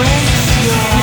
breaks your